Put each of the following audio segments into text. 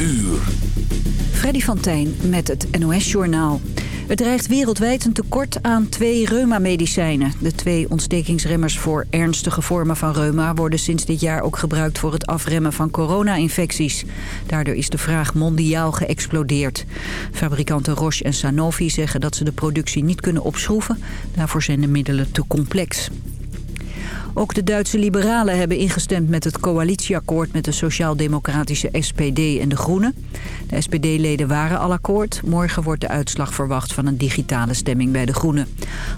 uur. Freddy van Tijn met het NOS-journaal. Het dreigt wereldwijd een tekort aan twee reumamedicijnen. De twee ontstekingsremmers voor ernstige vormen van reuma... worden sinds dit jaar ook gebruikt voor het afremmen van corona-infecties. Daardoor is de vraag mondiaal geëxplodeerd. Fabrikanten Roche en Sanofi zeggen dat ze de productie niet kunnen opschroeven. Daarvoor zijn de middelen te complex. Ook de Duitse liberalen hebben ingestemd met het coalitieakkoord met de sociaal-democratische SPD en de Groenen. De SPD-leden waren al akkoord. Morgen wordt de uitslag verwacht van een digitale stemming bij de Groenen.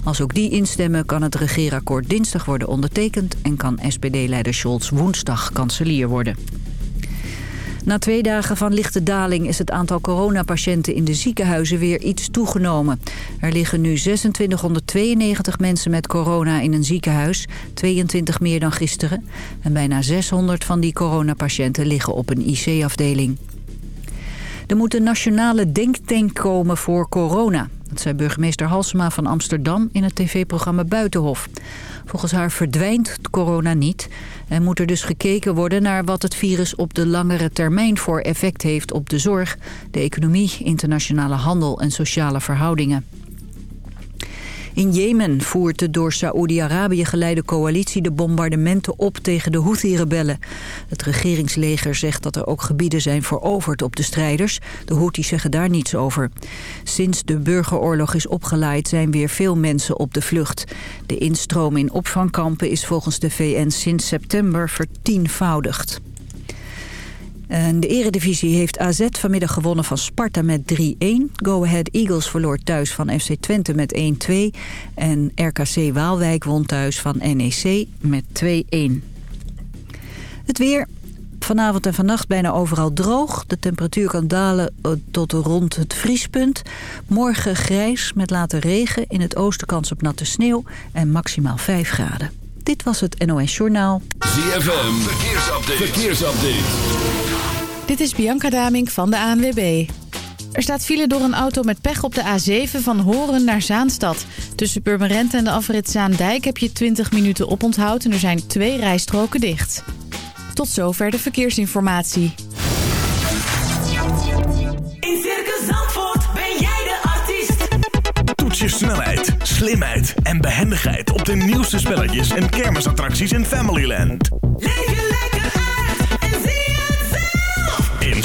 Als ook die instemmen kan het regeerakkoord dinsdag worden ondertekend en kan SPD-leider Scholz woensdag kanselier worden. Na twee dagen van lichte daling is het aantal coronapatiënten in de ziekenhuizen weer iets toegenomen. Er liggen nu 2692 mensen met corona in een ziekenhuis, 22 meer dan gisteren. En bijna 600 van die coronapatiënten liggen op een IC-afdeling. Er moet een nationale denktank komen voor corona. Dat zei burgemeester Halsema van Amsterdam in het tv-programma Buitenhof. Volgens haar verdwijnt corona niet en moet er dus gekeken worden naar wat het virus op de langere termijn voor effect heeft op de zorg, de economie, internationale handel en sociale verhoudingen. In Jemen voert de door Saoedi-Arabië geleide coalitie de bombardementen op tegen de Houthi-rebellen. Het regeringsleger zegt dat er ook gebieden zijn veroverd op de strijders. De Houthis zeggen daar niets over. Sinds de burgeroorlog is opgeleid zijn weer veel mensen op de vlucht. De instroom in opvangkampen is volgens de VN sinds september vertienvoudigd. En de eredivisie heeft AZ vanmiddag gewonnen van Sparta met 3-1. Go Ahead Eagles verloor thuis van FC Twente met 1-2. En RKC Waalwijk won thuis van NEC met 2-1. Het weer. Vanavond en vannacht bijna overal droog. De temperatuur kan dalen eh, tot rond het vriespunt. Morgen grijs met later regen. In het oosten kans op natte sneeuw en maximaal 5 graden. Dit was het NOS Journaal. ZFM, verkeersupdate. verkeersupdate. Dit is Bianca Damink van de ANWB. Er staat file door een auto met pech op de A7 van Horen naar Zaanstad. Tussen Purmerend en de afrit Zaandijk heb je 20 minuten oponthoud... en er zijn twee rijstroken dicht. Tot zover de verkeersinformatie. In Circus Zandvoort ben jij de artiest. Toets je snelheid, slimheid en behendigheid op de nieuwste spelletjes en kermisattracties in Familyland.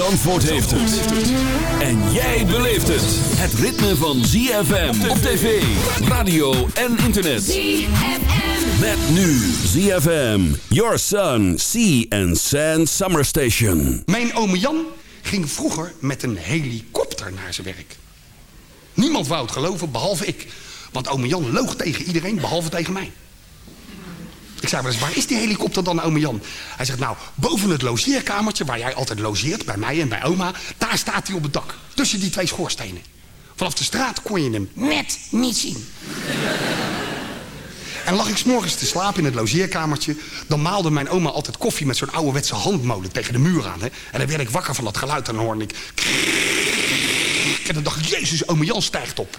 Zandvoort heeft het. En jij beleeft het. Het ritme van ZFM op tv, radio en internet. ZFM. Met nu ZFM, Your Sun, Sea and Sand Summer Station. Mijn oom Jan ging vroeger met een helikopter naar zijn werk. Niemand wou het geloven, behalve ik. Want oom Jan loog tegen iedereen, behalve tegen mij. Zei wel eens, waar is die helikopter dan, oom Jan? Hij zegt, nou, boven het logeerkamertje, waar jij altijd logeert, bij mij en bij oma... daar staat hij op het dak, tussen die twee schoorstenen. Vanaf de straat kon je hem net niet zien. En lag ik s'morgens te slapen in het logeerkamertje... dan maalde mijn oma altijd koffie met zo'n ouderwetse handmolen tegen de muur aan. Hè? En dan werd ik wakker van dat geluid en dan hoorde ik... En dan dacht ik, jezus, ome Jan stijgt op.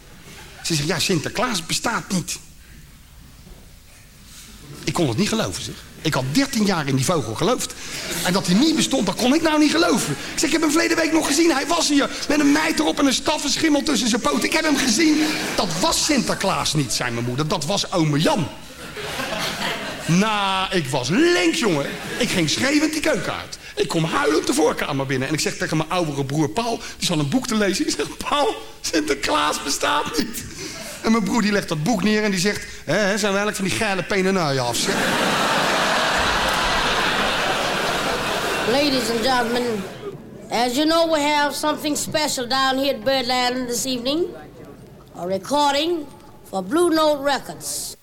Ze zegt, ja, Sinterklaas bestaat niet. Ik kon het niet geloven, zeg. Ik had 13 jaar in die vogel geloofd. En dat hij niet bestond, dat kon ik nou niet geloven. Ik zeg, ik heb hem verleden week nog gezien. Hij was hier met een meid erop en een staffenschimmel tussen zijn poten. Ik heb hem gezien. Dat was Sinterklaas niet, zei mijn moeder. Dat was ome Jan. Nou, ik was links, jongen. Ik ging schreeuwend die keuken uit. Ik kom huilend de voorkamer binnen. En ik zeg tegen mijn oudere broer Paul, die zat een boek te lezen. Ik zeg, Paul, Sinterklaas bestaat niet. En mijn broer die legt dat boek neer en die zegt... Hé, zijn we eigenlijk van die geile penenuien af, zeg. Ladies and gentlemen, as you know, we have something special down here at Birdland this evening. A recording for Blue Note Records.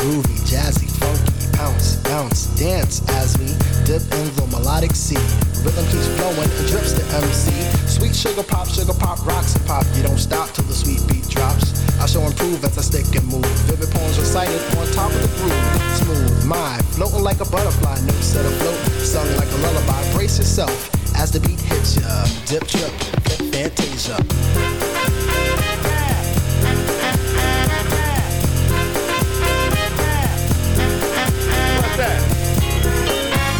Groovy, jazzy, funky, bounce, bounce, dance as we dip in the melodic sea. Rhythm keeps flowing and drips the MC. Sweet sugar pop, sugar pop, rocks and pop. You don't stop till the sweet beat drops. I shall improve as I stick and move. Vivid poems recited on top of the groove. Smooth, mind, floating like a butterfly. Notes set afloat, sung like a lullaby. Brace yourself as the beat hits ya. Dip, trip, fantasia.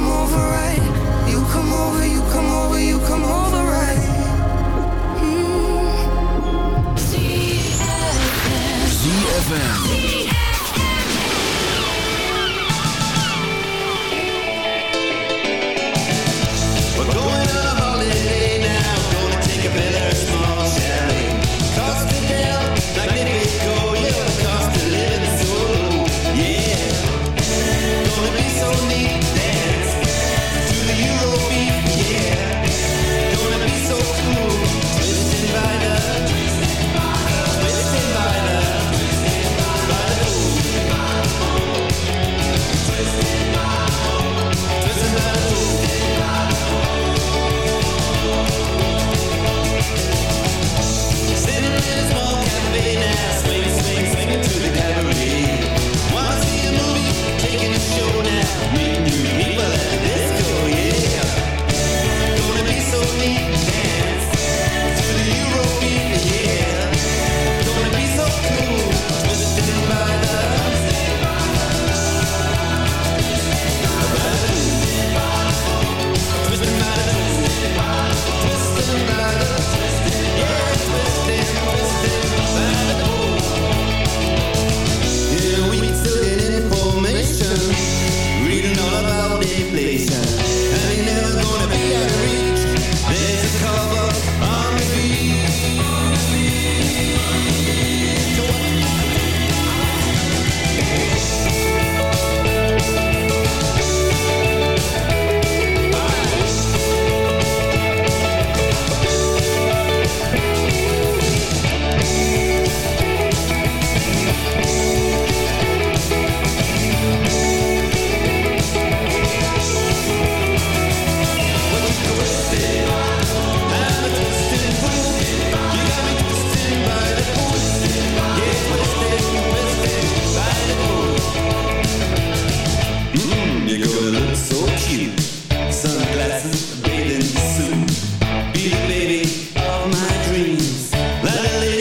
You come over right. You come over, you come over, you come over right. ZFM. We're dreams. it the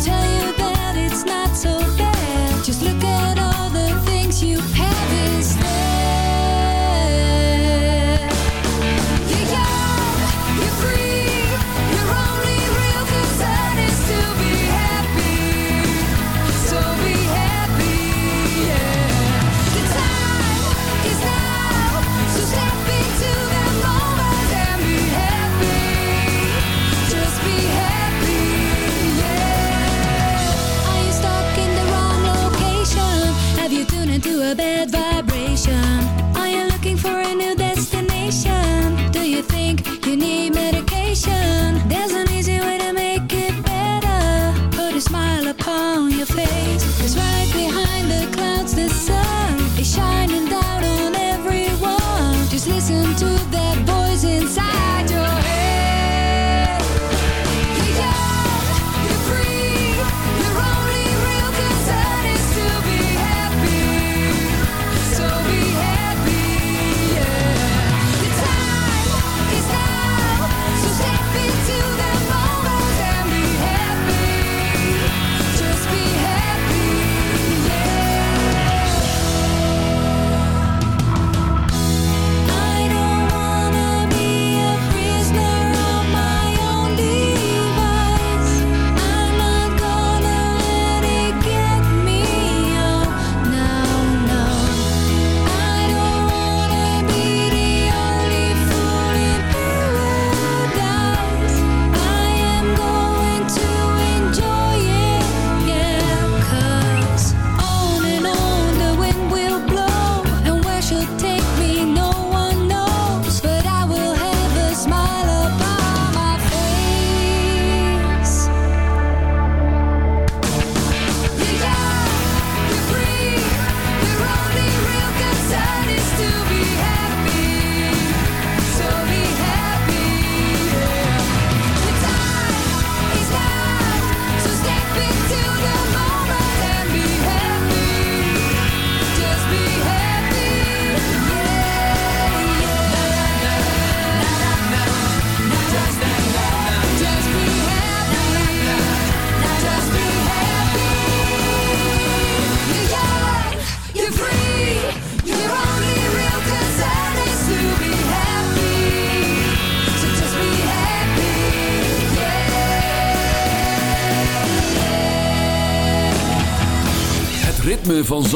tell you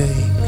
day.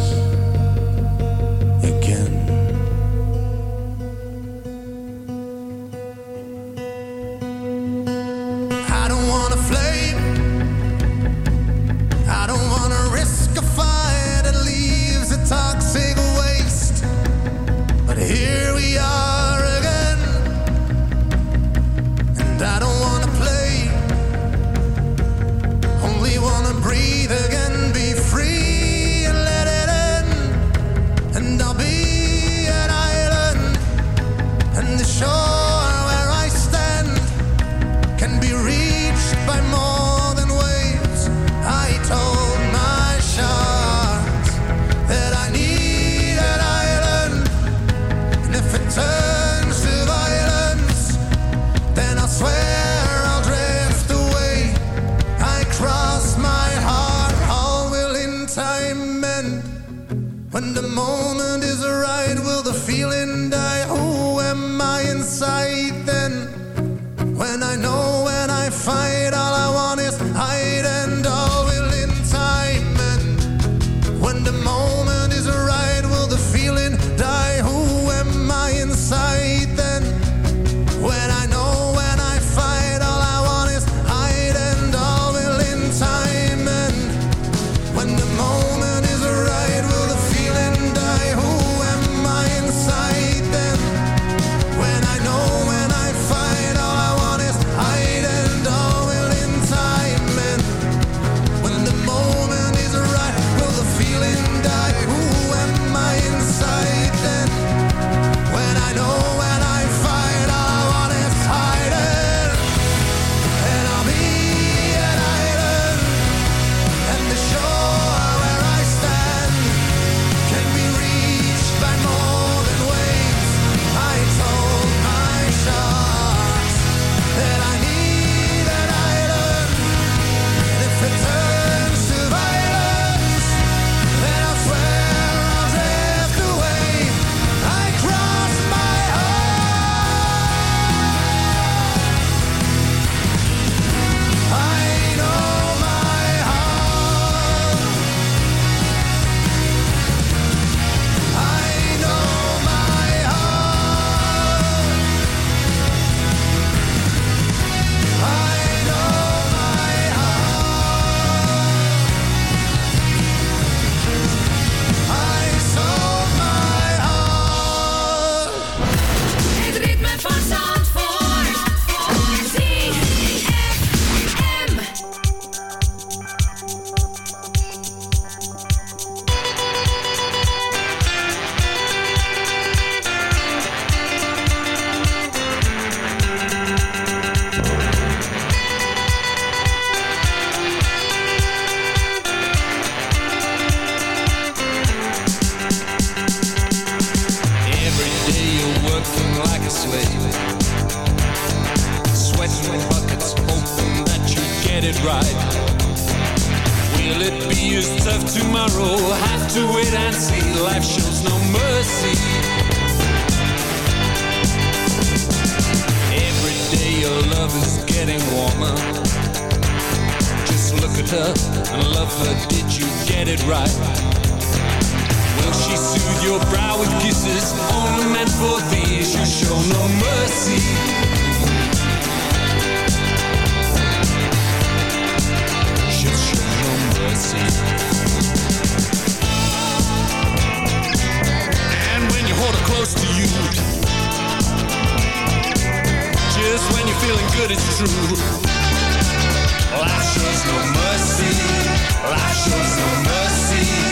She soothe your brow with kisses only meant for these? You show no mercy. She'll show no mercy. And when you hold her close to you, just when you're feeling good, it's true. Life shows no mercy. Life shows no mercy.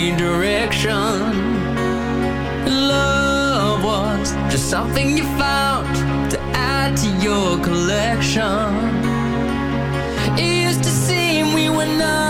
Direction. Love was just something you found to add to your collection. It used to seem we were not.